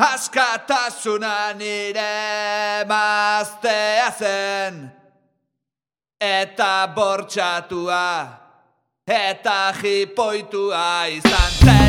askatasuna nire maztea zen. Eta bortxatua, eta jipoitua izan zen.